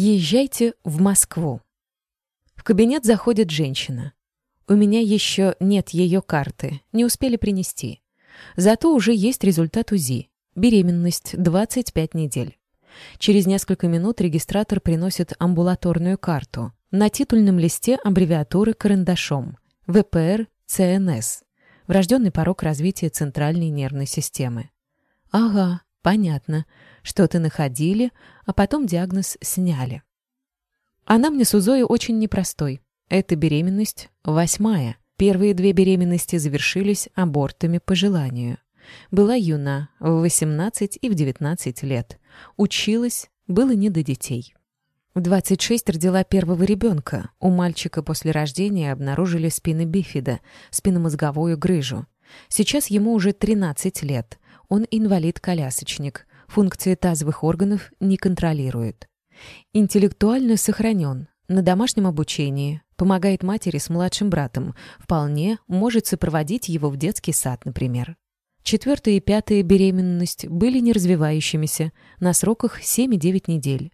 Езжайте в Москву. В кабинет заходит женщина. У меня еще нет ее карты, не успели принести. Зато уже есть результат УЗИ. Беременность 25 недель. Через несколько минут регистратор приносит амбулаторную карту. На титульном листе аббревиатуры карандашом. ВПР ЦНС. Врожденный порог развития центральной нервной системы. Ага, понятно. Что-то находили, а потом диагноз сняли. Она мне с Узой очень непростой. Эта беременность восьмая. Первые две беременности завершились абортами по желанию. Была юна, в 18 и в 19 лет. Училась, было не до детей. В 26 родила первого ребенка. У мальчика после рождения обнаружили спины бифида, спинномозговую грыжу. Сейчас ему уже 13 лет. Он инвалид-колясочник. Функции тазовых органов не контролирует. Интеллектуально сохранен, на домашнем обучении, помогает матери с младшим братом, вполне может сопроводить его в детский сад, например. Четвертая и пятая беременность были неразвивающимися, на сроках 7-9 недель.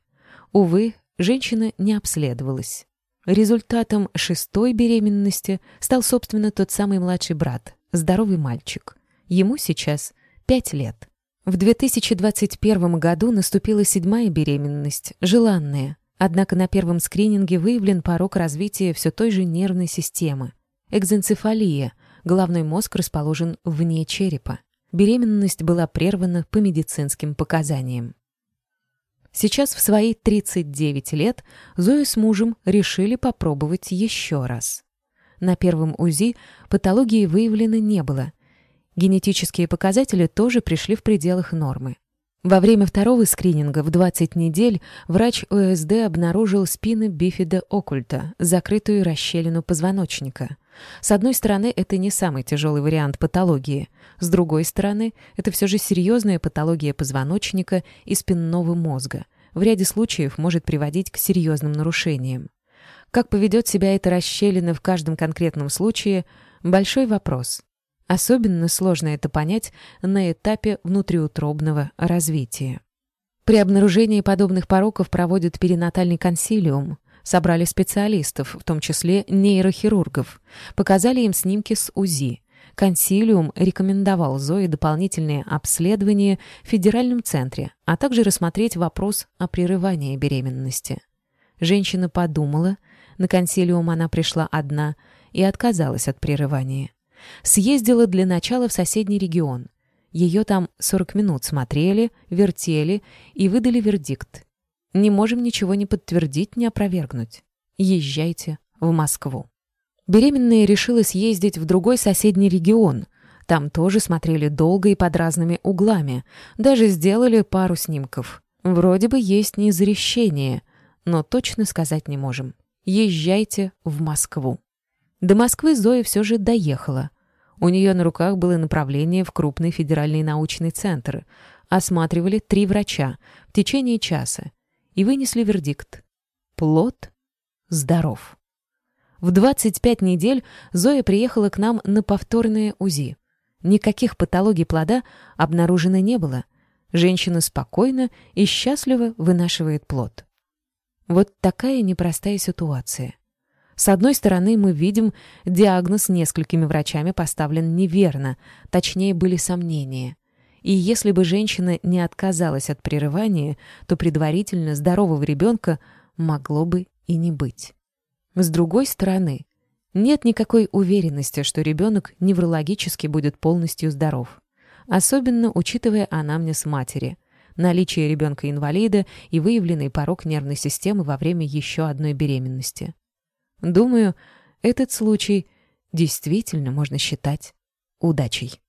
Увы, женщина не обследовалась. Результатом шестой беременности стал, собственно, тот самый младший брат, здоровый мальчик. Ему сейчас 5 лет. В 2021 году наступила седьмая беременность, желанная, Однако на первом скрининге выявлен порог развития все той же нервной системы. Экзенцефалия. Головной мозг расположен вне черепа. Беременность была прервана по медицинским показаниям. Сейчас в свои 39 лет Зоя с мужем решили попробовать еще раз. На первом УЗИ патологии выявлено не было. Генетические показатели тоже пришли в пределах нормы. Во время второго скрининга в 20 недель врач ОСД обнаружил спины бифида оккульта, закрытую расщелину позвоночника. С одной стороны, это не самый тяжелый вариант патологии. С другой стороны, это все же серьезная патология позвоночника и спинного мозга. В ряде случаев может приводить к серьезным нарушениям. Как поведет себя эта расщелина в каждом конкретном случае – большой вопрос. Особенно сложно это понять на этапе внутриутробного развития. При обнаружении подобных пороков проводят перинатальный консилиум, собрали специалистов, в том числе нейрохирургов, показали им снимки с УЗИ. Консилиум рекомендовал Зое дополнительные обследования в федеральном центре, а также рассмотреть вопрос о прерывании беременности. Женщина подумала, на консилиум она пришла одна и отказалась от прерывания. Съездила для начала в соседний регион. Ее там 40 минут смотрели, вертели и выдали вердикт. Не можем ничего не подтвердить, не опровергнуть. Езжайте в Москву. Беременная решила съездить в другой соседний регион. Там тоже смотрели долго и под разными углами. Даже сделали пару снимков. Вроде бы есть незарещение, но точно сказать не можем. Езжайте в Москву. До Москвы Зоя все же доехала. У нее на руках было направление в крупный федеральный научный центр. Осматривали три врача в течение часа и вынесли вердикт. Плод здоров. В 25 недель Зоя приехала к нам на повторное УЗИ. Никаких патологий плода обнаружено не было. Женщина спокойно и счастливо вынашивает плод. Вот такая непростая ситуация. С одной стороны, мы видим, диагноз несколькими врачами поставлен неверно, точнее были сомнения. И если бы женщина не отказалась от прерывания, то предварительно здорового ребенка могло бы и не быть. С другой стороны, нет никакой уверенности, что ребенок неврологически будет полностью здоров. Особенно учитывая анамнез матери, наличие ребенка-инвалида и выявленный порог нервной системы во время еще одной беременности. Думаю, этот случай действительно можно считать удачей.